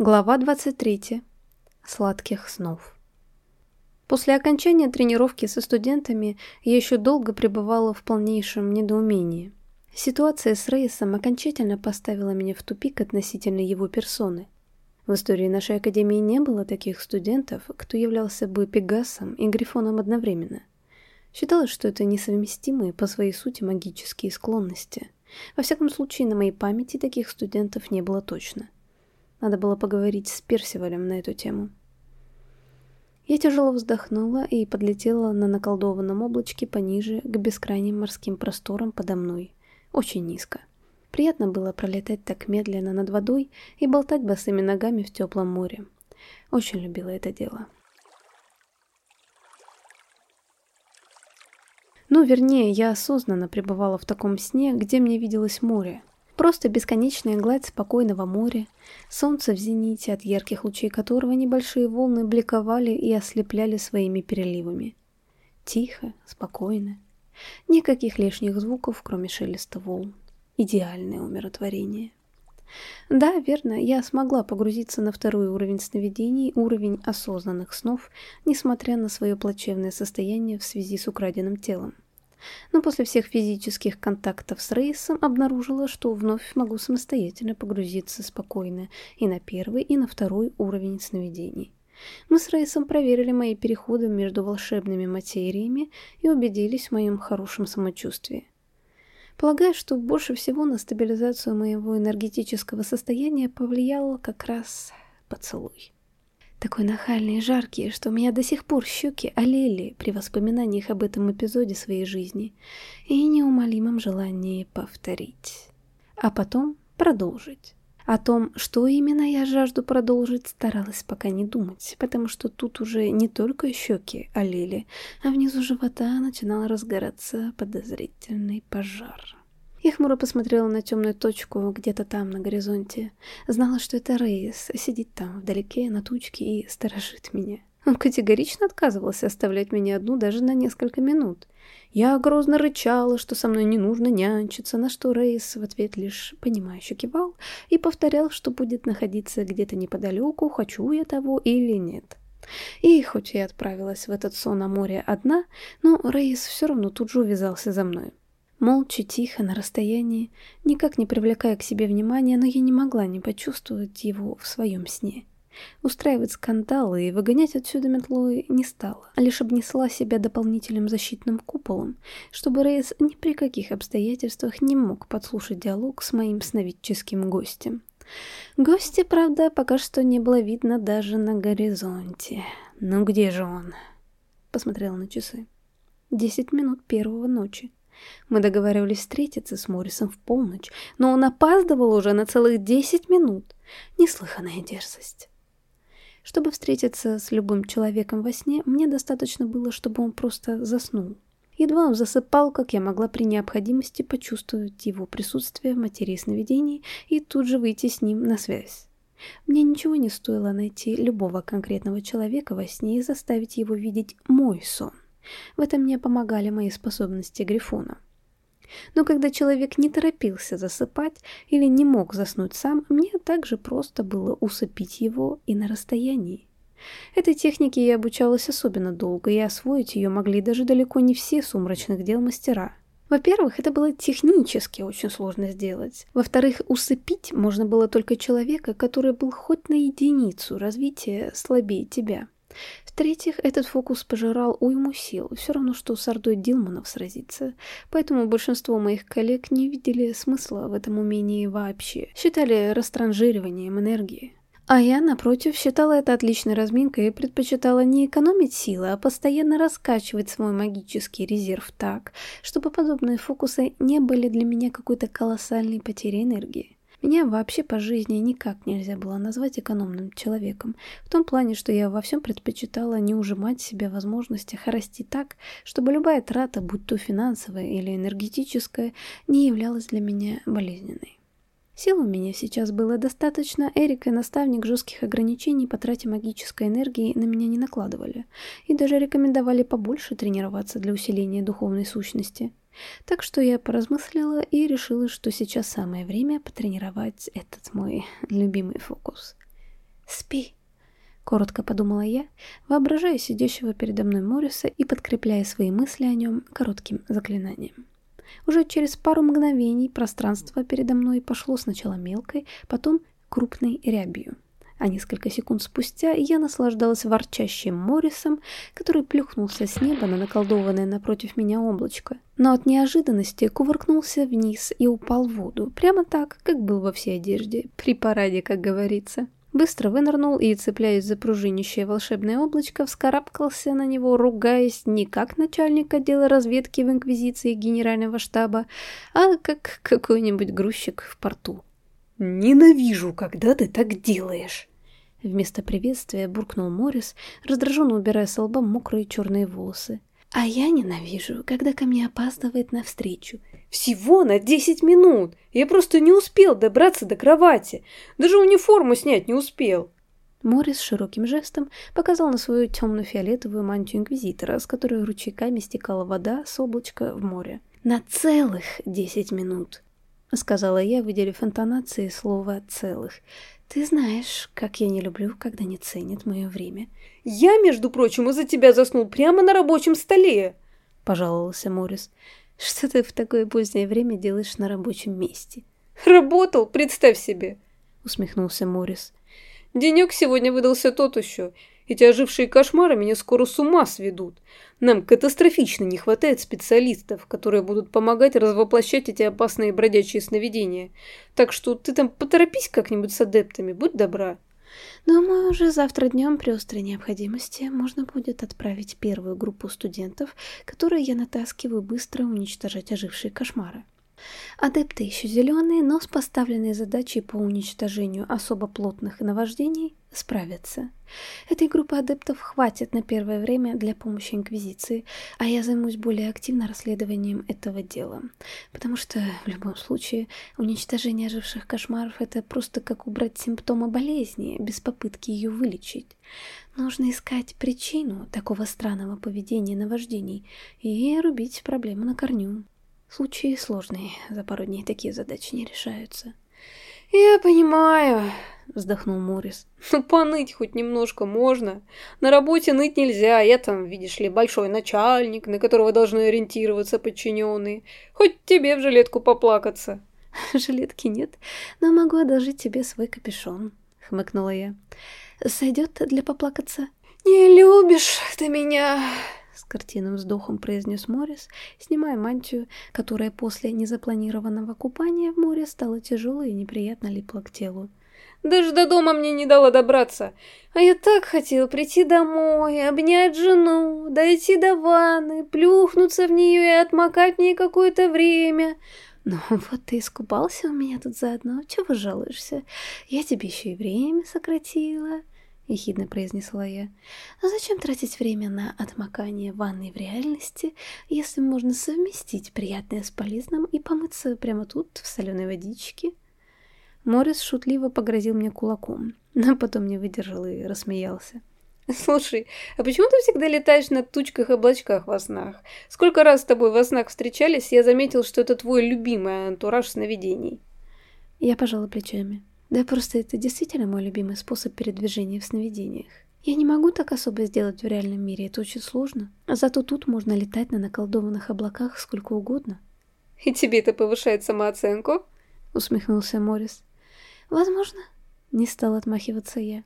Глава 23. Сладких снов. После окончания тренировки со студентами я еще долго пребывала в полнейшем недоумении. Ситуация с Рейсом окончательно поставила меня в тупик относительно его персоны. В истории нашей академии не было таких студентов, кто являлся бы Пегасом и Грифоном одновременно. Считалось, что это несовместимые по своей сути магические склонности. Во всяком случае, на моей памяти таких студентов не было точно – надо было поговорить с Персивалем на эту тему. Я тяжело вздохнула и подлетела на наколдованном облачке пониже к бескрайним морским просторам подо мной. Очень низко. Приятно было пролетать так медленно над водой и болтать босыми ногами в теплом море. Очень любила это дело. Ну, вернее, я осознанно пребывала в таком сне, где мне виделось море, Просто бесконечная гладь спокойного моря, солнце в зените, от ярких лучей которого небольшие волны бликовали и ослепляли своими переливами. Тихо, спокойно. Никаких лишних звуков, кроме шелеста волн. Идеальное умиротворение. Да, верно, я смогла погрузиться на второй уровень сновидений, уровень осознанных снов, несмотря на свое плачевное состояние в связи с украденным телом но после всех физических контактов с Рейсом обнаружила, что вновь могу самостоятельно погрузиться спокойно и на первый, и на второй уровень сновидений. Мы с Рейсом проверили мои переходы между волшебными материями и убедились в моем хорошем самочувствии. Полагаю, что больше всего на стабилизацию моего энергетического состояния повлиял как раз поцелуй такой нахальный и жаркий, что у меня до сих пор щеки олели при воспоминаниях об этом эпизоде своей жизни и неумолимом желании повторить. А потом продолжить. О том, что именно я жажду продолжить, старалась пока не думать, потому что тут уже не только щеки олели, а внизу живота начинал разгораться подозрительный пожар. Я хмуро посмотрела на темную точку где-то там, на горизонте. Знала, что это Рейс, сидит там, вдалеке, на тучке и сторожит меня. Он категорично отказывался оставлять меня одну даже на несколько минут. Я грозно рычала, что со мной не нужно нянчиться, на что Рейс в ответ лишь понимающе кивал и повторял, что будет находиться где-то неподалеку, хочу я того или нет. И хоть я отправилась в этот сон о море одна, но Рейс все равно тут же увязался за мной. Молча, тихо, на расстоянии, никак не привлекая к себе внимания, но я не могла не почувствовать его в своем сне. Устраивать скандалы и выгонять отсюда метлой не стала, а лишь обнесла себя дополнительным защитным куполом, чтобы Рейс ни при каких обстоятельствах не мог подслушать диалог с моим сновидческим гостем. Гостя, правда, пока что не было видно даже на горизонте. «Ну где же он?» Посмотрела на часы. Десять минут первого ночи. Мы договаривались встретиться с Моррисом в полночь, но он опаздывал уже на целых десять минут. Неслыханная дерзость. Чтобы встретиться с любым человеком во сне, мне достаточно было, чтобы он просто заснул. Едва он засыпал, как я могла при необходимости почувствовать его присутствие в материи сновидений и тут же выйти с ним на связь. Мне ничего не стоило найти любого конкретного человека во сне и заставить его видеть мой сон. В этом мне помогали мои способности Грифона. Но когда человек не торопился засыпать или не мог заснуть сам, мне также просто было усыпить его и на расстоянии. Этой технике я обучалась особенно долго, и освоить ее могли даже далеко не все сумрачных дел мастера. Во-первых, это было технически очень сложно сделать. Во-вторых, усыпить можно было только человека, который был хоть на единицу развития слабее тебя. В-третьих, этот фокус пожирал уйму сил, все равно, что с ордой Дилманов сразиться. Поэтому большинство моих коллег не видели смысла в этом умении вообще. Считали растранжириванием энергии. А я, напротив, считала это отличной разминкой и предпочитала не экономить силы, а постоянно раскачивать свой магический резерв так, чтобы подобные фокусы не были для меня какой-то колоссальной потерей энергии. Меня вообще по жизни никак нельзя было назвать экономным человеком, в том плане, что я во всем предпочитала не ужимать себе возможности расти так, чтобы любая трата, будь то финансовая или энергетическая, не являлась для меня болезненной. Сил у меня сейчас было достаточно, Эрик и наставник жестких ограничений по трате магической энергии на меня не накладывали, и даже рекомендовали побольше тренироваться для усиления духовной сущности. Так что я поразмыслила и решила, что сейчас самое время потренировать этот мой любимый фокус. «Спи», — коротко подумала я, воображая сидящего передо мной Морриса и подкрепляя свои мысли о нем коротким заклинанием. Уже через пару мгновений пространство передо мной пошло сначала мелкой, потом крупной рябью. А несколько секунд спустя я наслаждалась ворчащим Моррисом, который плюхнулся с неба на наколдованное напротив меня облачко. Но от неожиданности кувыркнулся вниз и упал в воду, прямо так, как был во всей одежде, при параде, как говорится. Быстро вынырнул и, цепляясь за пружинищее волшебное облачко, вскарабкался на него, ругаясь не как начальник отдела разведки в Инквизиции Генерального штаба, а как какой-нибудь грузчик в порту. «Ненавижу, когда ты так делаешь!» Вместо приветствия буркнул Моррис, раздраженно убирая с лба мокрые черные волосы. «А я ненавижу, когда ко мне опаздывает навстречу. Всего на десять минут! Я просто не успел добраться до кровати. Даже униформу снять не успел!» Моррис широким жестом показал на свою темно-фиолетовую мантию Инквизитора, с которой ручейками стекала вода с облачка в море. «На целых десять минут!» — сказала я, выделив интонации слова «целых». «Ты знаешь, как я не люблю, когда не ценят мое время». «Я, между прочим, из-за тебя заснул прямо на рабочем столе!» — пожаловался Морис. «Что ты в такое позднее время делаешь на рабочем месте?» «Работал, представь себе!» — усмехнулся Морис. «Денек сегодня выдался тот еще. Эти ожившие кошмары меня скоро с ума сведут. Нам катастрофично не хватает специалистов, которые будут помогать развоплощать эти опасные бродячие сновидения. Так что ты там поторопись как-нибудь с адептами, будь добра. Думаю, уже завтра днем при острой необходимости можно будет отправить первую группу студентов, которые я натаскиваю быстро уничтожать ожившие кошмары. Адепты еще зеленые, но с поставленной задачей по уничтожению особо плотных наваждений справятся. Этой группы адептов хватит на первое время для помощи Инквизиции, а я займусь более активно расследованием этого дела. Потому что, в любом случае, уничтожение оживших кошмаров — это просто как убрать симптомы болезни, без попытки ее вылечить. Нужно искать причину такого странного поведения наваждений и рубить проблему на корню. Случаи сложные, за пару дней такие задачи не решаются. «Я понимаю», — вздохнул Морис. «Ну, поныть хоть немножко можно. На работе ныть нельзя, я там, видишь ли, большой начальник, на которого должны ориентироваться подчиненные. Хоть тебе в жилетку поплакаться». «Жилетки нет, но могу одолжить тебе свой капюшон», — хмыкнула я. «Сойдет для поплакаться?» «Не любишь ты меня», с картинным вздохом произнес Морис, снимая мантию, которая после незапланированного купания в море стала тяжелой и неприятно липла к телу. Даже до дома мне не дало добраться. А я так хотел прийти домой, обнять жену, дойти до ванны, плюхнуться в нее и отмокать в ней какое-то время. Ну вот ты искупался у меня тут заодно, чего жалуешься? Я тебе еще и время сократила. — ехидно произнесла я. «А зачем тратить время на отмокание ванной в реальности, если можно совместить приятное с полезным и помыться прямо тут, в соленой водичке?» Морис шутливо погрозил мне кулаком, но потом не выдержал и рассмеялся. «Слушай, а почему ты всегда летаешь на тучках и облачках во снах? Сколько раз с тобой во снах встречались, я заметил, что это твой любимый антураж сновидений». Я пожала плечами. Да просто это действительно мой любимый способ передвижения в сновидениях. Я не могу так особо сделать в реальном мире, это очень сложно. А зато тут можно летать на наколдованных облаках сколько угодно. «И тебе это повышает самооценку?» — усмехнулся Морис. «Возможно», — не стал отмахиваться я.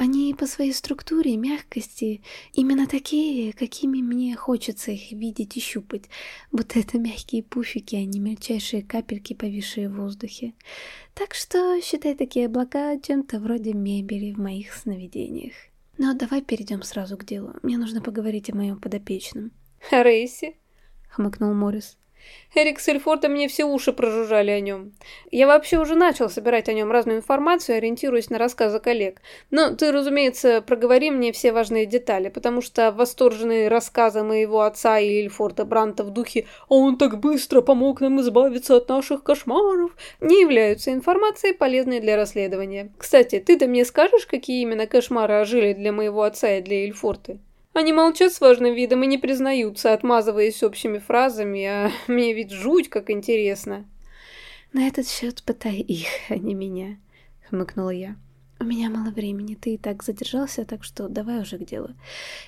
Они по своей структуре, мягкости, именно такие, какими мне хочется их видеть и щупать, будто это мягкие пуфики, а не мельчайшие капельки, повисшие в воздухе. Так что считай такие облака чем-то вроде мебели в моих сновидениях. Но давай перейдем сразу к делу. Мне нужно поговорить о моем подопечном. «О Рейсе?» — хмыкнул Морис. Эрик с Эльфорта мне все уши прожужжали о нем. Я вообще уже начал собирать о нем разную информацию, ориентируясь на рассказы коллег. Но ты, разумеется, проговори мне все важные детали, потому что восторженные рассказы моего отца и Эльфорта Бранта в духе «А он так быстро помог нам избавиться от наших кошмаров» не являются информацией, полезной для расследования. Кстати, ты-то мне скажешь, какие именно кошмары ожили для моего отца и для Эльфорты? Они молчат с важным видом и не признаются, отмазываясь общими фразами, а мне ведь жуть как интересно. На этот счет пытай их, а не меня, хмыкнула я. У меня мало времени, ты и так задержался, так что давай уже к делу.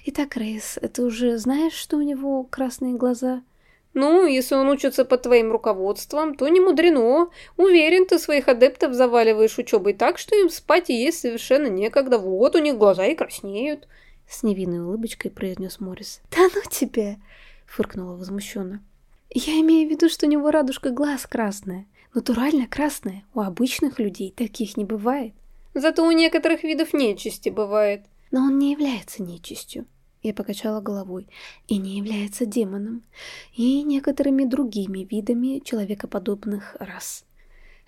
Итак, Рейс, ты уже знаешь, что у него красные глаза? Ну, если он учится под твоим руководством, то не мудрено. Уверен, ты своих адептов заваливаешь учебой так, что им спать и есть совершенно некогда. Вот у них глаза и краснеют. С невинной улыбочкой произнес Моррис. Да ну тебе! Фыркнула возмущенно. Я имею в виду, что у него радужка глаз красная. Натурально красная. У обычных людей таких не бывает. Зато у некоторых видов нечисти бывает. Но он не является нечистью. Я покачала головой. И не является демоном. И некоторыми другими видами человекоподобных рас.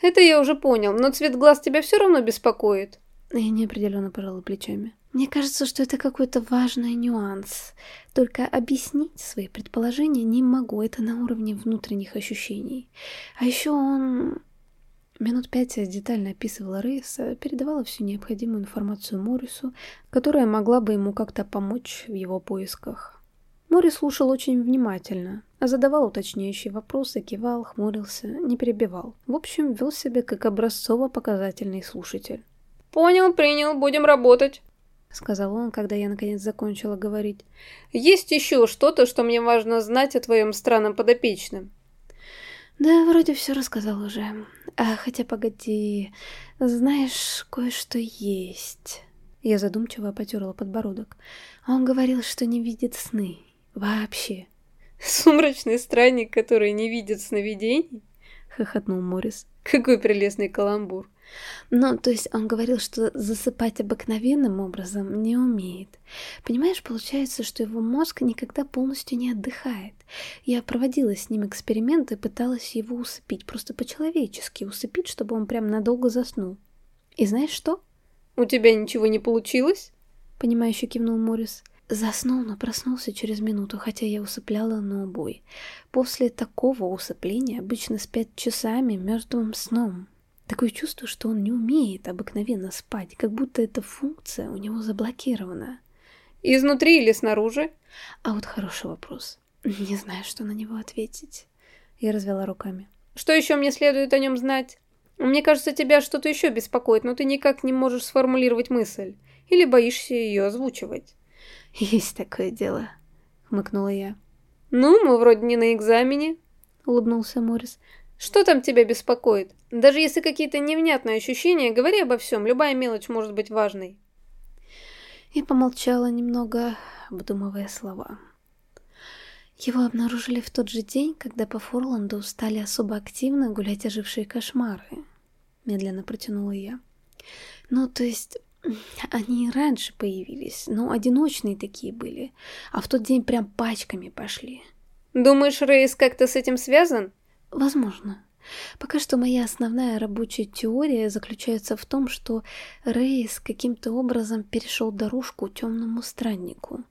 Это я уже понял, но цвет глаз тебя все равно беспокоит. Я неопределенно пожала плечами. Мне кажется, что это какой-то важный нюанс. Только объяснить свои предположения не могу. Это на уровне внутренних ощущений. А еще он... Минут пять я детально описывала Рейса, передавала всю необходимую информацию Моррису, которая могла бы ему как-то помочь в его поисках. Моррис слушал очень внимательно, задавал уточняющие вопросы, кивал, хмурился, не перебивал. В общем, вел себя как образцово-показательный слушатель. «Понял, принял, будем работать», — сказал он, когда я наконец закончила говорить. «Есть еще что-то, что мне важно знать о твоем странном подопечном?» Да, вроде все рассказал уже. А, хотя, погоди, знаешь, кое-что есть. Я задумчиво потерла подбородок. Он говорил, что не видит сны. Вообще. Сумрачный странник, который не видит сновидений? Хохотнул Морис. Какой прелестный каламбур. Ну, то есть он говорил, что засыпать обыкновенным образом не умеет. Понимаешь, получается, что его мозг никогда полностью не отдыхает. Я проводила с ним эксперименты, пыталась его усыпить, просто по-человечески усыпить, чтобы он прям надолго заснул. И знаешь что? У тебя ничего не получилось? Понимающе кивнул Морис. Заснул, но проснулся через минуту, хотя я усыпляла на убой. После такого усыпления обычно спят часами мертвым сном. Такое чувство, что он не умеет обыкновенно спать, как будто эта функция у него заблокирована. Изнутри или снаружи? А вот хороший вопрос. Не знаю, что на него ответить. Я развела руками. Что еще мне следует о нем знать? Мне кажется, тебя что-то еще беспокоит, но ты никак не можешь сформулировать мысль. Или боишься ее озвучивать. Есть такое дело, хмыкнула я. Ну, мы вроде не на экзамене, улыбнулся Морис. Что там тебя беспокоит? Даже если какие-то невнятные ощущения, говори обо всем, любая мелочь может быть важной. Я помолчала немного, обдумывая слова. Его обнаружили в тот же день, когда по Форланду стали особо активно гулять ожившие кошмары. Медленно протянула я. Ну, то есть, они раньше появились, но одиночные такие были, а в тот день прям пачками пошли. Думаешь, Рейс как-то с этим связан? Возможно. Пока что моя основная рабочая теория заключается в том, что Рейс каким-то образом перешел дорожку темному страннику.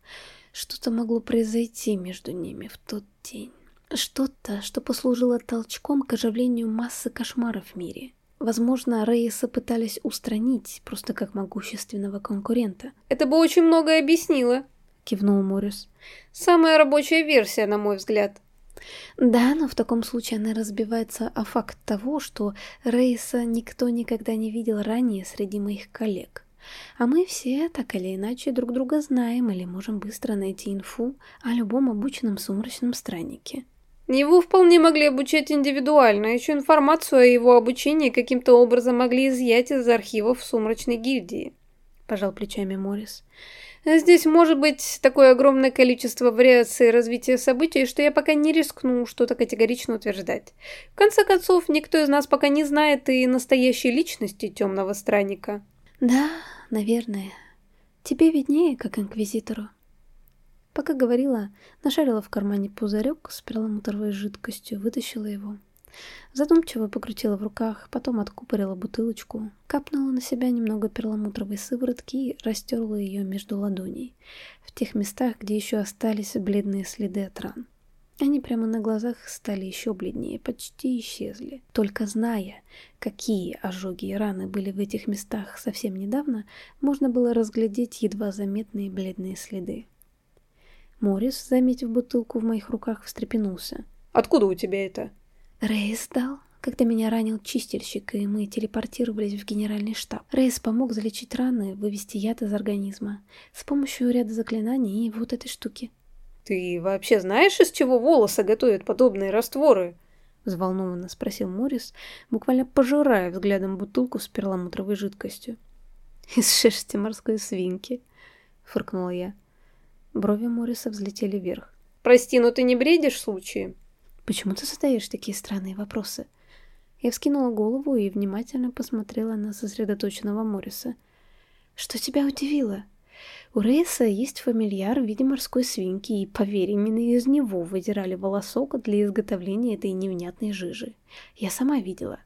Что-то могло произойти между ними в тот день. Что-то, что послужило толчком к оживлению массы кошмаров в мире. Возможно, Рейса пытались устранить, просто как могущественного конкурента. «Это бы очень многое объяснило», — кивнул Моррис. «Самая рабочая версия, на мой взгляд». Да, но в таком случае она разбивается о факт того, что Рейса никто никогда не видел ранее среди моих коллег. А мы все так или иначе друг друга знаем или можем быстро найти инфу о любом обученном сумрачном страннике. Его вполне могли обучать индивидуально, еще информацию о его обучении каким-то образом могли изъять из архивов сумрачной гильдии. Пожал плечами Моррис. Здесь может быть такое огромное количество вариаций развития событий, что я пока не рискну что-то категорично утверждать. В конце концов, никто из нас пока не знает и настоящей личности темного странника. Да, наверное. Тебе виднее, как инквизитору. Пока говорила, нашарила в кармане пузырек с перламутровой жидкостью, вытащила его. Задумчиво покрутила в руках, потом откупорила бутылочку, капнула на себя немного перламутровой сыворотки и растерла ее между ладоней, в тех местах, где еще остались бледные следы от ран. Они прямо на глазах стали еще бледнее, почти исчезли. Только зная, какие ожоги и раны были в этих местах совсем недавно, можно было разглядеть едва заметные бледные следы. Морис, заметив бутылку в моих руках, встрепенулся. «Откуда у тебя это?» Рейс дал. когда меня ранил чистильщик, и мы телепортировались в генеральный штаб. Рейс помог залечить раны, вывести яд из организма с помощью ряда заклинаний и вот этой штуки. «Ты вообще знаешь, из чего волосы готовят подобные растворы?» Взволнованно спросил Морис, буквально пожирая взглядом бутылку с перламутровой жидкостью. «Из шерсти морской свинки», — фыркнула я. Брови Мориса взлетели вверх. «Прости, но ты не бредишь случаем?» «Почему ты задаешь такие странные вопросы?» Я вскинула голову и внимательно посмотрела на сосредоточенного Морриса. «Что тебя удивило? У Рейса есть фамильяр в виде морской свинки, и, поверь, именно из него выдирали волосок для изготовления этой невнятной жижи. Я сама видела».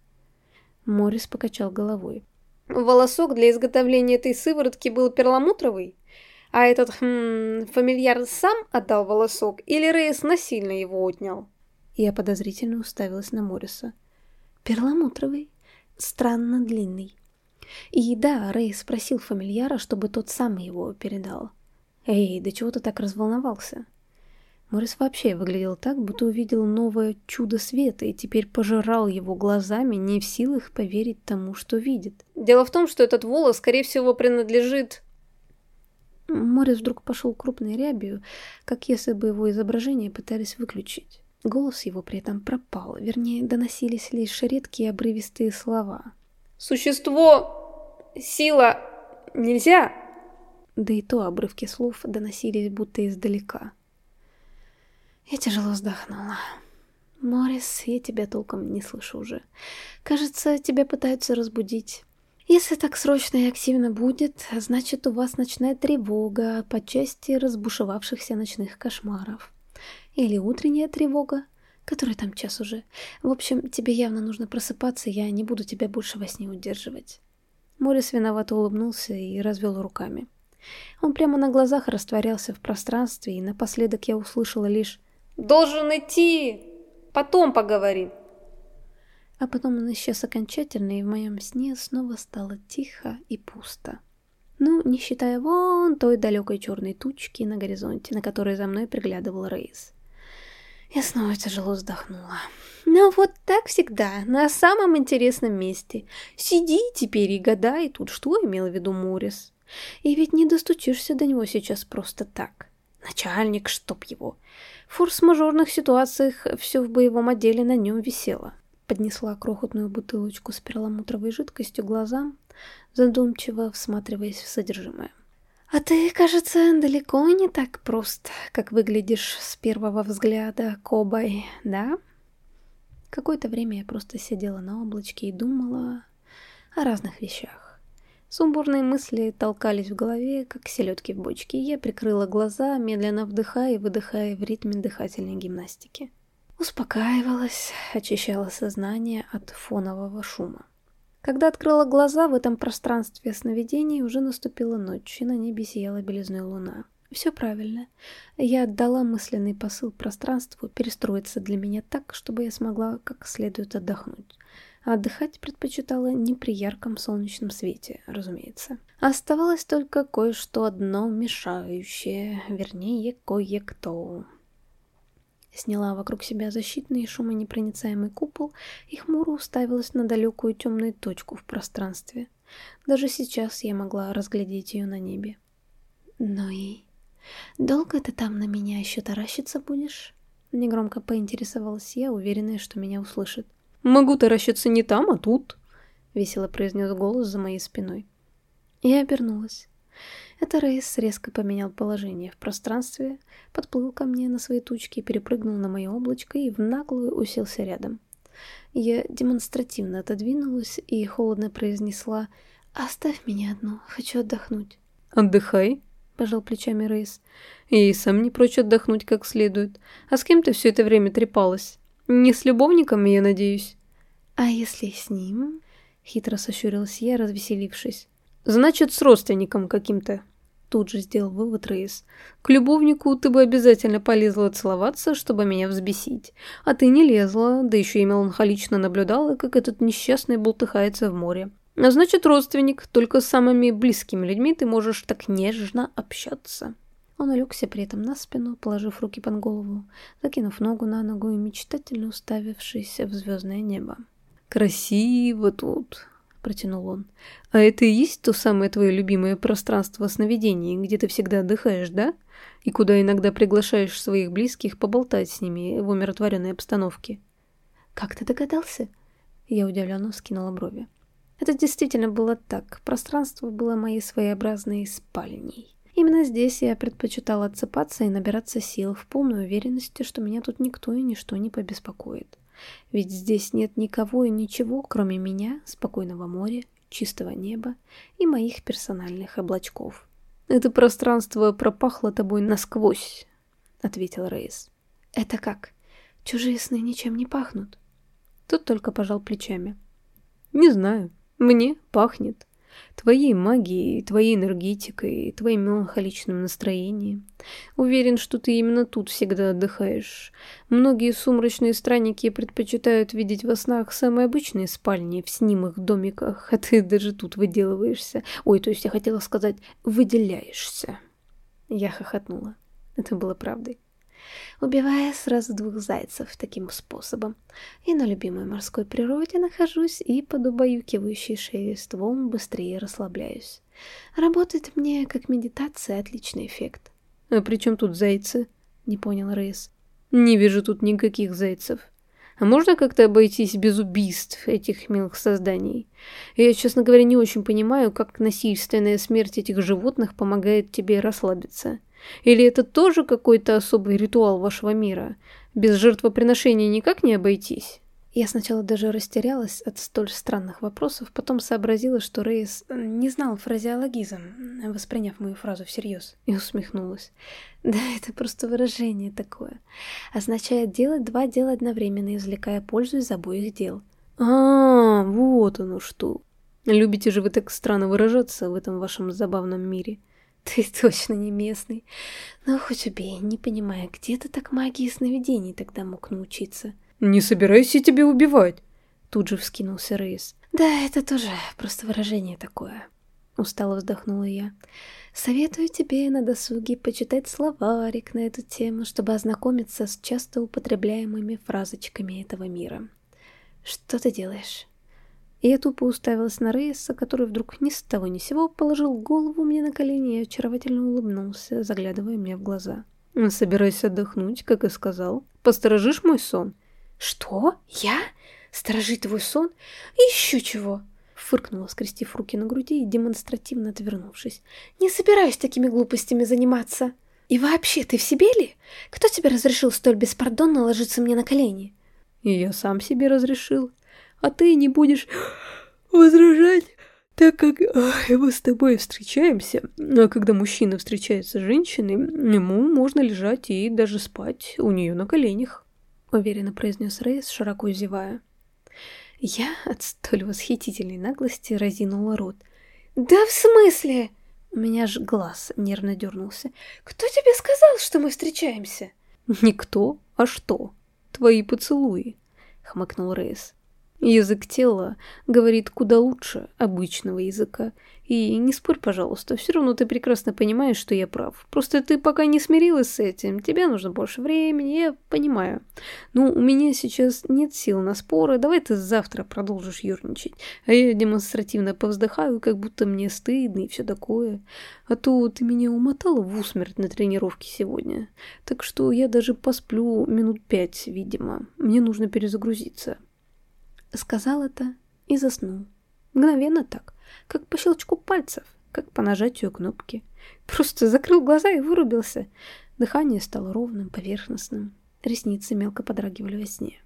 Моррис покачал головой. «Волосок для изготовления этой сыворотки был перламутровый? А этот, хм, фамильяр сам отдал волосок, или Рейс насильно его отнял?» Я подозрительно уставилась на Морриса перламутровый, странно длинный. И да, Рэй спросил фамильяра, чтобы тот сам его передал. Эй, да чего ты так разволновался? Морис вообще выглядел так, будто увидел новое чудо света и теперь пожирал его глазами, не в силах поверить тому, что видит. Дело в том, что этот волос, скорее всего, принадлежит... Морис вдруг пошел крупной рябью, как если бы его изображение пытались выключить. Голос его при этом пропал, вернее, доносились лишь редкие обрывистые слова. «Существо! Сила! Нельзя!» Да и то обрывки слов доносились будто издалека. Я тяжело вздохнула. «Морис, я тебя толком не слышу уже. Кажется, тебя пытаются разбудить. Если так срочно и активно будет, значит, у вас ночная тревога по части разбушевавшихся ночных кошмаров. Или утренняя тревога, который там час уже. В общем, тебе явно нужно просыпаться, я не буду тебя больше во сне удерживать. Морис виновато улыбнулся и развел руками. Он прямо на глазах растворялся в пространстве, и напоследок я услышала лишь «Должен идти! Потом поговорим!» А потом он исчез окончательно, и в моем сне снова стало тихо и пусто. Ну, не считая вон той далекой черной тучки на горизонте, на которой за мной приглядывал Рейс. Я снова тяжело вздохнула. Ну вот так всегда, на самом интересном месте. Сиди теперь и гадай тут, что имел в виду Морис. И ведь не достучишься до него сейчас просто так. Начальник, чтоб его. В форс-мажорных ситуациях все в боевом отделе на нем висело. Поднесла крохотную бутылочку с перламутровой жидкостью глазам, задумчиво всматриваясь в содержимое. «А ты, кажется, далеко не так прост, как выглядишь с первого взгляда, Кобай, да?» Какое-то время я просто сидела на облачке и думала о разных вещах. Сумбурные мысли толкались в голове, как селедки в бочке, я прикрыла глаза, медленно вдыхая и выдыхая в ритме дыхательной гимнастики. Успокаивалась, очищала сознание от фонового шума. Когда открыла глаза, в этом пространстве сновидений уже наступила ночь, и на небе сияла белизной луна. Все правильно. Я отдала мысленный посыл пространству перестроиться для меня так, чтобы я смогла как следует отдохнуть. А отдыхать предпочитала не при ярком солнечном свете, разумеется. Оставалось только кое-что одно мешающее, вернее, кое-кто. Сняла вокруг себя защитный и шумонепроницаемый купол и хмуро уставилась на далекую темную точку в пространстве. Даже сейчас я могла разглядеть ее на небе. «Ну и... долго ты там на меня еще таращиться будешь?» Негромко поинтересовалась я, уверенная, что меня услышит. «Могу таращиться не там, а тут», — весело произнес голос за моей спиной. Я обернулась. Это Рейс резко поменял положение в пространстве, подплыл ко мне на свои тучки, перепрыгнул на мое облачко и в наглую уселся рядом. Я демонстративно отодвинулась и холодно произнесла «Оставь меня одну, хочу отдохнуть». «Отдыхай», — пожал плечами Рейс. «Я и сам не прочь отдохнуть как следует. А с кем ты все это время трепалась? Не с любовником, я надеюсь?» «А если с ним?» — хитро сощурилась я, развеселившись. Значит, с родственником каким-то. Тут же сделал вывод Рейс. К любовнику ты бы обязательно полезла целоваться, чтобы меня взбесить. А ты не лезла, да еще и меланхолично наблюдала, как этот несчастный болтыхается в море. А значит, родственник, только с самыми близкими людьми ты можешь так нежно общаться. Он улегся при этом на спину, положив руки под голову, закинув ногу на ногу и мечтательно уставившись в звездное небо. «Красиво тут», — протянул он. «А это и есть то самое твое любимое пространство сновидений, где ты всегда отдыхаешь, да? И куда иногда приглашаешь своих близких поболтать с ними в умиротворенной обстановке?» «Как ты догадался?» Я удивленно вскинула брови. Это действительно было так. Пространство было моей своеобразной спальней. Именно здесь я предпочитала отсыпаться и набираться сил в полной уверенности, что меня тут никто и ничто не побеспокоит. Ведь здесь нет никого и ничего, кроме меня, спокойного моря, чистого неба и моих персональных облачков. «Это пространство пропахло тобой насквозь», — ответил Рейс. «Это как? Чужие сны ничем не пахнут?» Тот только пожал плечами. «Не знаю. Мне пахнет твоей магией, твоей энергетикой, твоим меланхоличным настроением. Уверен, что ты именно тут всегда отдыхаешь. Многие сумрачные странники предпочитают видеть во снах самые обычные спальни в снимых домиках, а ты даже тут выделываешься. Ой, то есть я хотела сказать, выделяешься. Я хохотнула. Это было правдой убивая сразу двух зайцев таким способом. И на любимой морской природе нахожусь, и под убаюкивающий шелест волн быстрее расслабляюсь. Работает мне как медитация отличный эффект. «А при чем тут зайцы?» — не понял Рейс. «Не вижу тут никаких зайцев». А можно как-то обойтись без убийств этих милых созданий? Я, честно говоря, не очень понимаю, как насильственная смерть этих животных помогает тебе расслабиться. Или это тоже какой-то особый ритуал вашего мира? Без жертвоприношения никак не обойтись? Я сначала даже растерялась от столь странных вопросов, потом сообразила, что Рейс не знал фразеологизм, восприняв мою фразу всерьез, и усмехнулась. Да, это просто выражение такое. Означает делать два дела одновременно, извлекая пользу из обоих дел. А, вот оно что. Любите же вы так странно выражаться в этом вашем забавном мире. Ты точно не местный. Но хоть убей, не понимая, где ты так магии сновидений тогда мог научиться? Не собираюсь я тебя убивать. Тут же вскинулся Рейс. Да, это тоже просто выражение такое. Устало вздохнула я. Советую тебе на досуге почитать словарик на эту тему, чтобы ознакомиться с часто употребляемыми фразочками этого мира. Что ты делаешь? И я тупо уставилась на Рейса, который вдруг ни с того ни сего положил голову мне на колени и очаровательно улыбнулся, заглядывая мне в глаза. «Собираюсь отдохнуть, как и сказал. Посторожишь мой сон?» «Что? Я? Сторожить твой сон? Еще чего?» Фыркнула, скрестив руки на груди и демонстративно отвернувшись. «Не собираюсь такими глупостями заниматься. И вообще, ты в себе ли? Кто тебе разрешил столь беспардонно ложиться мне на колени?» «И я сам себе разрешил а ты не будешь возражать, так как мы с тобой встречаемся. А когда мужчина встречается с женщиной, ему можно лежать и даже спать у нее на коленях», — уверенно произнес Рейс, широко зевая. Я от столь восхитительной наглости разинула рот. «Да в смысле?» У меня аж глаз нервно дернулся. «Кто тебе сказал, что мы встречаемся?» «Никто, а что? Твои поцелуи», — хмыкнул Рейс. Язык тела говорит куда лучше обычного языка. И не спорь, пожалуйста, все равно ты прекрасно понимаешь, что я прав. Просто ты пока не смирилась с этим, тебе нужно больше времени, я понимаю. Но у меня сейчас нет сил на споры, давай ты завтра продолжишь юрничать. А я демонстративно повздыхаю, как будто мне стыдно и все такое. А то ты меня умотала в усмерть на тренировке сегодня. Так что я даже посплю минут пять, видимо. Мне нужно перезагрузиться. Сказал это и заснул. Мгновенно так, как по щелчку пальцев, как по нажатию кнопки. Просто закрыл глаза и вырубился. Дыхание стало ровным, поверхностным. Ресницы мелко подрагивали во сне.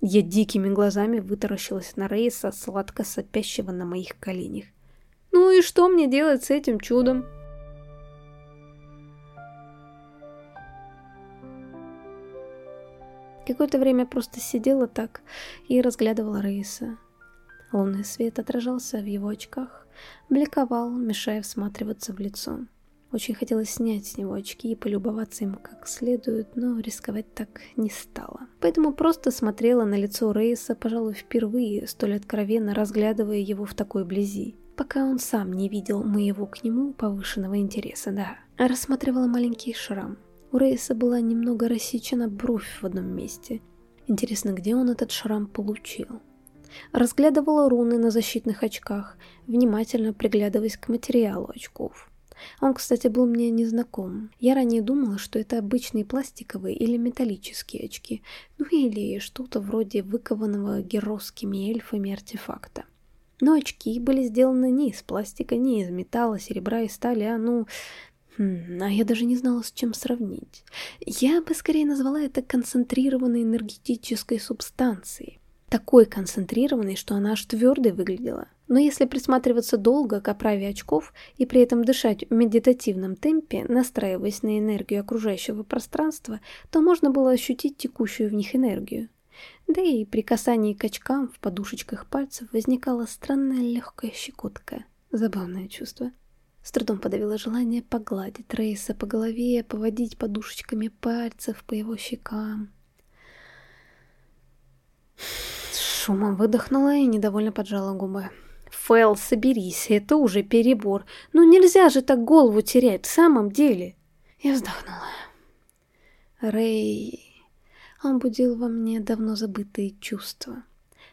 Я дикими глазами вытаращилась на Рейса, сладко сопящего на моих коленях. «Ну и что мне делать с этим чудом?» Какое-то время просто сидела так и разглядывала Рейса. Лунный свет отражался в его очках, бликовал, мешая всматриваться в лицо. Очень хотелось снять с него очки и полюбоваться им как следует, но рисковать так не стала. Поэтому просто смотрела на лицо Рейса, пожалуй, впервые, столь откровенно разглядывая его в такой близи. Пока он сам не видел моего к нему повышенного интереса, да. Рассматривала маленький шрам, у Рейса была немного рассечена бровь в одном месте. Интересно, где он этот шрам получил? Разглядывала руны на защитных очках, внимательно приглядываясь к материалу очков. Он, кстати, был мне незнаком. Я ранее думала, что это обычные пластиковые или металлические очки, ну или что-то вроде выкованного геросскими эльфами артефакта. Но очки были сделаны не из пластика, не из металла, серебра и стали, а ну... Хм, а я даже не знала, с чем сравнить. Я бы скорее назвала это концентрированной энергетической субстанцией. Такой концентрированной, что она аж твердой выглядела. Но если присматриваться долго к оправе очков и при этом дышать в медитативном темпе, настраиваясь на энергию окружающего пространства, то можно было ощутить текущую в них энергию. Да и при касании к очкам в подушечках пальцев возникала странная легкая щекотка. Забавное чувство. С трудом подавила желание погладить Рейса по голове, поводить подушечками пальцев по его щекам. Шумом выдохнула и недовольно поджала губы. Фэл, соберись, это уже перебор. Ну нельзя же так голову терять, в самом деле. Я вздохнула. Рэй... Он будил во мне давно забытые чувства.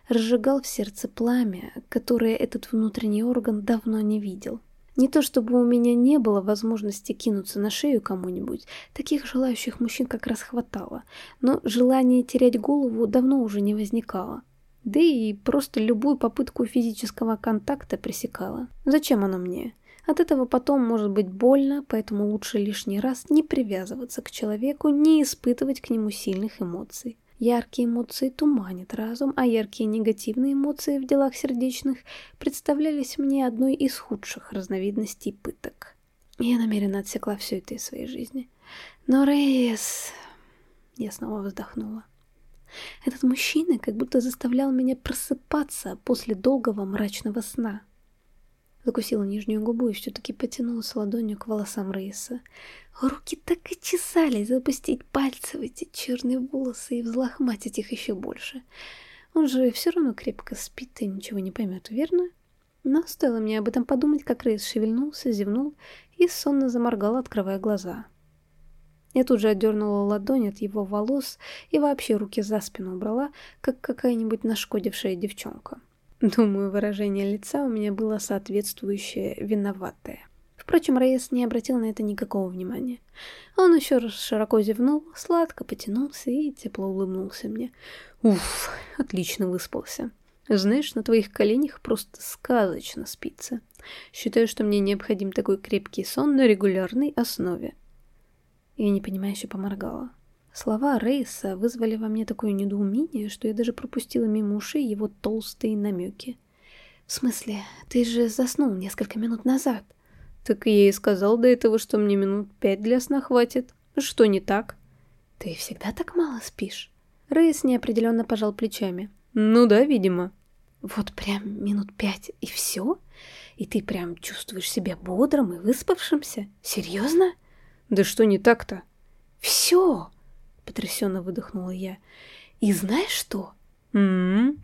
Разжигал в сердце пламя, которое этот внутренний орган давно не видел. Не то чтобы у меня не было возможности кинуться на шею кому-нибудь, таких желающих мужчин как раз хватало, но желание терять голову давно уже не возникало. Да и просто любую попытку физического контакта пресекала. Зачем оно мне? От этого потом может быть больно, поэтому лучше лишний раз не привязываться к человеку, не испытывать к нему сильных эмоций. Яркие эмоции туманят разум, а яркие негативные эмоции в делах сердечных представлялись мне одной из худших разновидностей пыток. Я намеренно отсекла все это из своей жизни. Но Рейс... Я снова вздохнула. Этот мужчина как будто заставлял меня просыпаться после долгого мрачного сна. Закусила нижнюю губу и все-таки потянулась ладонью к волосам Рейса. Руки так и чесались запустить пальцы в эти черные волосы и взлохматить их еще больше. Он же все равно крепко спит и ничего не поймет, верно? Но стоило мне об этом подумать, как Рейс шевельнулся, зевнул и сонно заморгал, открывая глаза. Я тут же отдернула ладонь от его волос и вообще руки за спину убрала, как какая-нибудь нашкодившая девчонка. Думаю, выражение лица у меня было соответствующее виноватое. Впрочем, Рейс не обратил на это никакого внимания. Он еще раз широко зевнул, сладко потянулся и тепло улыбнулся мне. Уф, отлично выспался. Знаешь, на твоих коленях просто сказочно спится. Считаю, что мне необходим такой крепкий сон на регулярной основе. Я непонимающе поморгала. Слова Рейса вызвали во мне такое недоумение, что я даже пропустила мимо ушей его толстые намеки. «В смысле? Ты же заснул несколько минут назад». «Так я и сказал до этого, что мне минут пять для сна хватит. Что не так?» «Ты всегда так мало спишь?» Рейс неопределенно пожал плечами. «Ну да, видимо». «Вот прям минут пять и все? И ты прям чувствуешь себя бодрым и выспавшимся? Серьезно?» Да что не так-то? Все! Потрясенно выдохнула я. И знаешь что? М -м -м.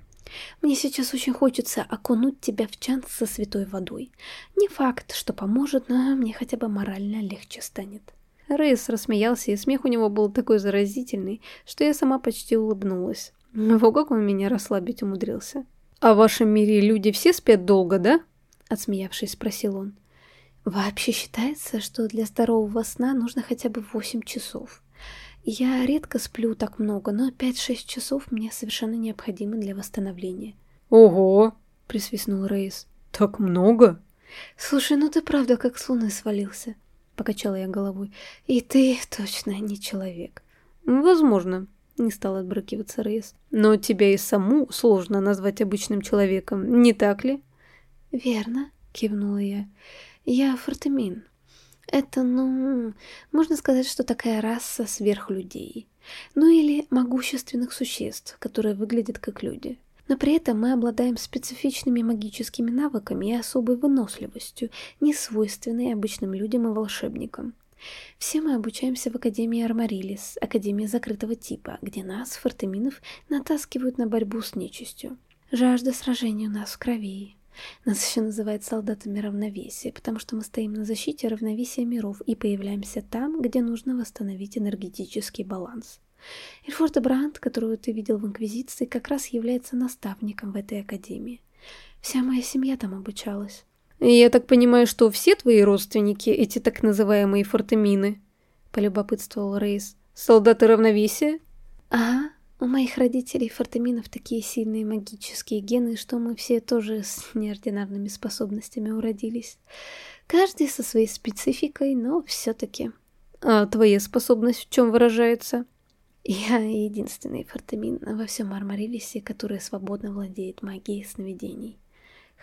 Мне сейчас очень хочется окунуть тебя в чан со святой водой. Не факт, что поможет, но мне хотя бы морально легче станет. Рейс рассмеялся, и смех у него был такой заразительный, что я сама почти улыбнулась. Во как он меня расслабить умудрился. «А в вашем мире люди все спят долго, да?» Отсмеявшись, спросил он. Вообще считается, что для здорового сна нужно хотя бы 8 часов. Я редко сплю так много, но 5-6 часов мне совершенно необходимы для восстановления. Ого, присвистнул Рейс. Так много? Слушай, ну ты правда как с луны свалился, покачала я головой. И ты точно не человек. Возможно, не стал отбрыкиваться Рейс. Но тебя и саму сложно назвать обычным человеком, не так ли? Верно, кивнула я. Я Фортемин. Это, ну, можно сказать, что такая раса сверхлюдей. Ну или могущественных существ, которые выглядят как люди. Но при этом мы обладаем специфичными магическими навыками и особой выносливостью, не свойственной обычным людям и волшебникам. Все мы обучаемся в Академии Армарилис, Академии закрытого типа, где нас, фортеминов, натаскивают на борьбу с нечистью. Жажда сражения у нас в крови, нас еще называют солдатами равновесия, потому что мы стоим на защите равновесия миров и появляемся там, где нужно восстановить энергетический баланс. Эльфорда Брандт, которую ты видел в Инквизиции, как раз является наставником в этой академии. Вся моя семья там обучалась. «Я так понимаю, что все твои родственники, эти так называемые фортемины?» — полюбопытствовал Рейс. «Солдаты равновесия?» «Ага, у моих родителей фортеминов такие сильные магические гены, что мы все тоже с неординарными способностями уродились. Каждый со своей спецификой, но все-таки. А твоя способность в чем выражается? Я единственный фортемин во всем Армарилисе, который свободно владеет магией сновидений.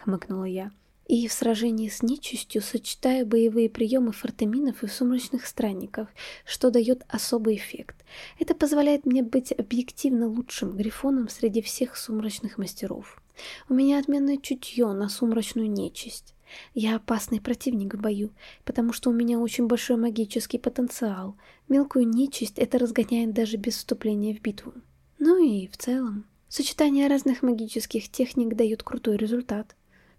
Хмыкнула я и в сражении с нечистью сочетаю боевые приемы фортеминов и сумрачных странников, что дает особый эффект. Это позволяет мне быть объективно лучшим грифоном среди всех сумрачных мастеров. У меня отменное чутье на сумрачную нечисть. Я опасный противник в бою, потому что у меня очень большой магический потенциал. Мелкую нечисть это разгоняет даже без вступления в битву. Ну и в целом, сочетание разных магических техник дает крутой результат.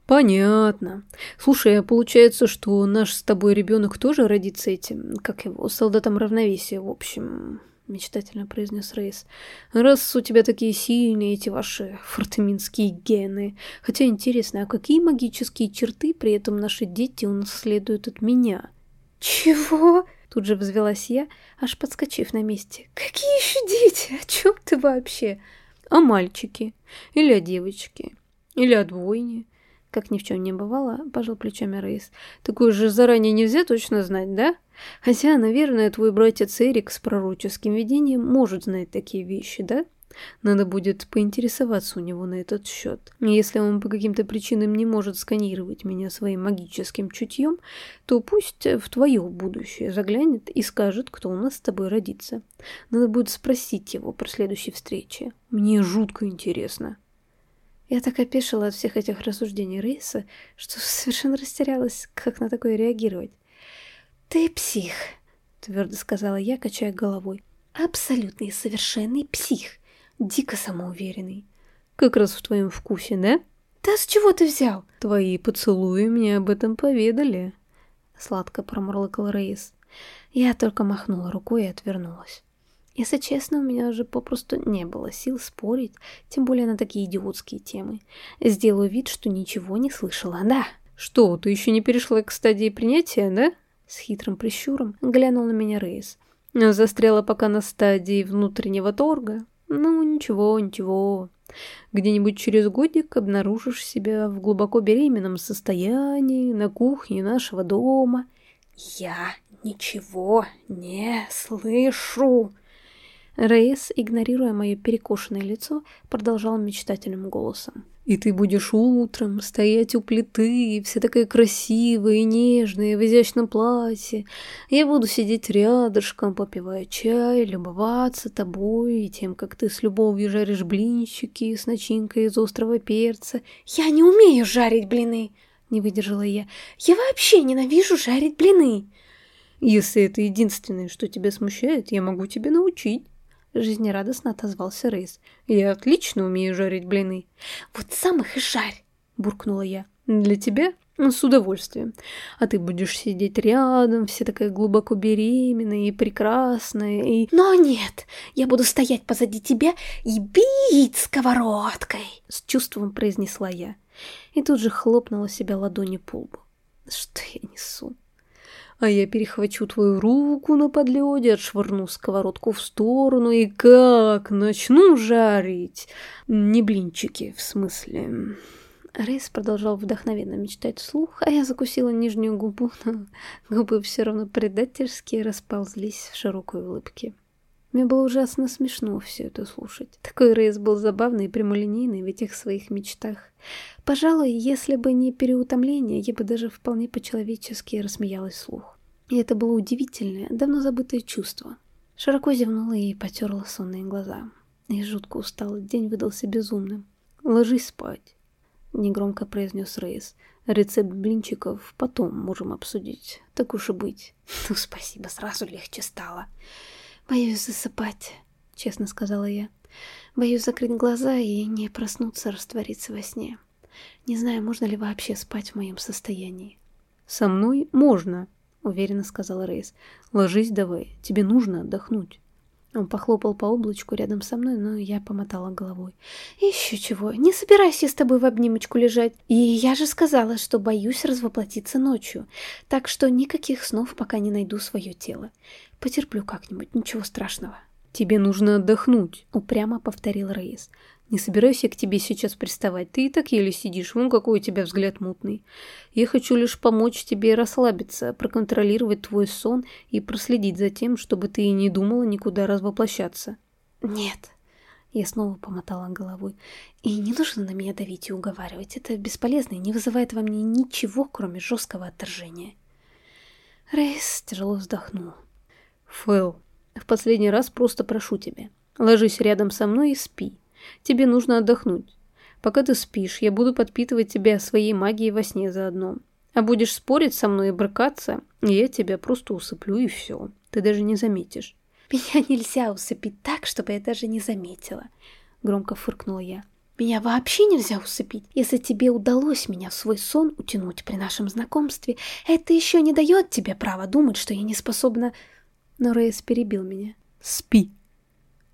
Понятно. Слушай, а получается, что наш с тобой ребенок тоже родится этим, как его, солдатом равновесия, в общем, мечтательно произнес Рейс. Раз у тебя такие сильные эти ваши фортеминские гены. Хотя интересно, а какие магические черты при этом наши дети унаследуют от меня? Чего? Тут же взвелась я, аж подскочив на месте. Какие еще дети? О чем ты вообще? А мальчики? Или о девочке? Или о двойне? Как ни в чем не бывало, пожал плечами Рейс. Такое же заранее нельзя точно знать, да? Хотя, наверное, твой братец Эрик с пророческим видением может знать такие вещи, да? Надо будет поинтересоваться у него на этот счет. Если он по каким-то причинам не может сканировать меня своим магическим чутьем, то пусть в твое будущее заглянет и скажет, кто у нас с тобой родится. Надо будет спросить его про следующей встрече. Мне жутко интересно. Я так опешила от всех этих рассуждений Рейса, что совершенно растерялась, как на такое реагировать. «Ты псих», — твердо сказала я, качая головой. «Абсолютный совершенный псих, дико самоуверенный». «Как раз в твоем вкусе, да?» «Да с чего ты взял?» «Твои поцелуи мне об этом поведали», — сладко промурлыкал Рейс. Я только махнула рукой и отвернулась. Если честно, у меня уже попросту не было сил спорить, тем более на такие идиотские темы. Сделаю вид, что ничего не слышала, да. «Что, ты еще не перешла к стадии принятия, да?» С хитрым прищуром глянул на меня Рейс. «Застряла пока на стадии внутреннего торга? Ну, ничего, ничего. Где-нибудь через годик обнаружишь себя в глубоко беременном состоянии на кухне нашего дома». «Я ничего не слышу!» Рейс, игнорируя мое перекошенное лицо, продолжал мечтательным голосом. «И ты будешь утром стоять у плиты, вся такая красивая и нежная, в изящном платье. Я буду сидеть рядышком, попивая чай, любоваться тобой и тем, как ты с любовью жаришь блинчики с начинкой из острого перца. Я не умею жарить блины!» — не выдержала я. «Я вообще ненавижу жарить блины!» «Если это единственное, что тебя смущает, я могу тебя научить». Жизнерадостно отозвался Рейс. «Я отлично умею жарить блины». «Вот сам их и жарь!» – буркнула я. «Для тебя? Ну, с удовольствием. А ты будешь сидеть рядом, вся такая глубоко беременная и прекрасная, и...» «Но нет! Я буду стоять позади тебя и бить сковородкой!» С чувством произнесла я. И тут же хлопнула себя ладонью по лбу. «Что я несу?» А я перехвачу твою руку на подлёде, отшвырну сковородку в сторону и как начну жарить. Не блинчики, в смысле. Рейс продолжал вдохновенно мечтать вслух, а я закусила нижнюю губу, но губы все равно предательски расползлись в широкой улыбке. Мне было ужасно смешно все это слушать. Такой Рейс был забавный и прямолинейный в этих своих мечтах. Пожалуй, если бы не переутомление, я бы даже вполне по-человечески рассмеялась вслух. И это было удивительное, давно забытое чувство. Широко зевнула и потерла сонные глаза. И жутко устала, день выдался безумным. «Ложись спать», — негромко произнес Рейс. «Рецепт блинчиков потом можем обсудить. Так уж и быть». «Ну, спасибо, сразу легче стало». «Боюсь засыпать», — честно сказала я. «Боюсь закрыть глаза и не проснуться, раствориться во сне. Не знаю, можно ли вообще спать в моем состоянии». «Со мной можно», — уверенно сказал Рейс. «Ложись давай, тебе нужно отдохнуть». Он похлопал по облачку рядом со мной, но я помотала головой. «Еще чего, не собирайся с тобой в обнимочку лежать. И я же сказала, что боюсь развоплотиться ночью, так что никаких снов пока не найду свое тело. Потерплю как-нибудь, ничего страшного». «Тебе нужно отдохнуть», — упрямо повторил Рейс. Не собираюсь я к тебе сейчас приставать. Ты и так еле сидишь. Вон какой у тебя взгляд мутный. Я хочу лишь помочь тебе расслабиться, проконтролировать твой сон и проследить за тем, чтобы ты и не думала никуда развоплощаться. Нет. Я снова помотала головой. И не нужно на меня давить и уговаривать. Это бесполезно и не вызывает во мне ничего, кроме жесткого отторжения. Рейс тяжело вздохнул. Фэл, в последний раз просто прошу тебя. Ложись рядом со мной и спи. Тебе нужно отдохнуть. Пока ты спишь, я буду подпитывать тебя своей магией во сне заодно. А будешь спорить со мной и брыкаться, я тебя просто усыплю и все. Ты даже не заметишь. Меня нельзя усыпить так, чтобы я даже не заметила. Громко фыркнула я. Меня вообще нельзя усыпить. Если тебе удалось меня в свой сон утянуть при нашем знакомстве, это еще не дает тебе права думать, что я не способна... Но Рейс перебил меня. Спи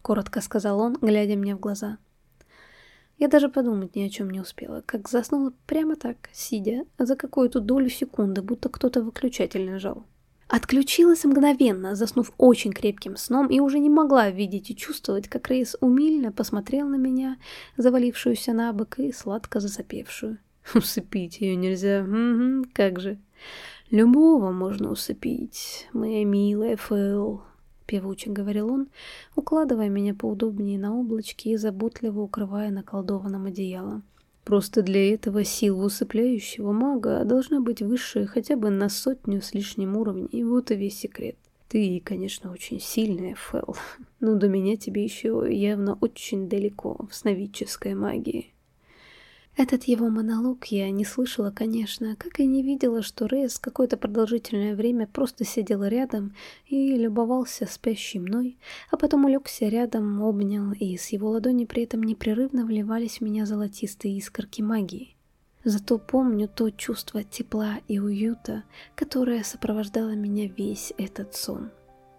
коротко сказал он, глядя мне в глаза. Я даже подумать ни о чем не успела, как заснула прямо так, сидя, за какую-то долю секунды, будто кто-то выключатель нажал. Отключилась мгновенно, заснув очень крепким сном, и уже не могла видеть и чувствовать, как Рейс умильно посмотрел на меня, завалившуюся на бок и сладко засопевшую. Усыпить ее нельзя, угу, как же. Любого можно усыпить, моя милая Фэл. — певуче говорил он, укладывая меня поудобнее на облачке и заботливо укрывая наколдованным одеялом. Просто для этого сил усыпляющего мага должна быть выше хотя бы на сотню с лишним уровней, вот и весь секрет. Ты, конечно, очень сильная, Фэл, но до меня тебе еще явно очень далеко в сновидческой магии. Этот его монолог я не слышала, конечно, как и не видела, что Рейс какое-то продолжительное время просто сидел рядом и любовался спящей мной, а потом улегся рядом, обнял, и с его ладони при этом непрерывно вливались в меня золотистые искорки магии. Зато помню то чувство тепла и уюта, которое сопровождало меня весь этот сон.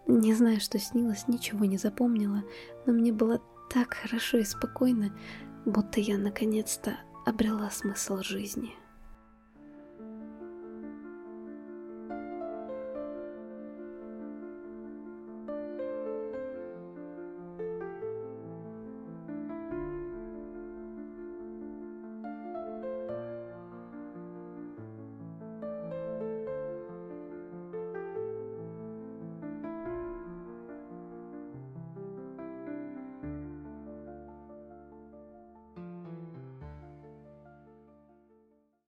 Не знаю, что снилось, ничего не запомнила, но мне было так хорошо и спокойно, будто я наконец-то обрела смысл жизни.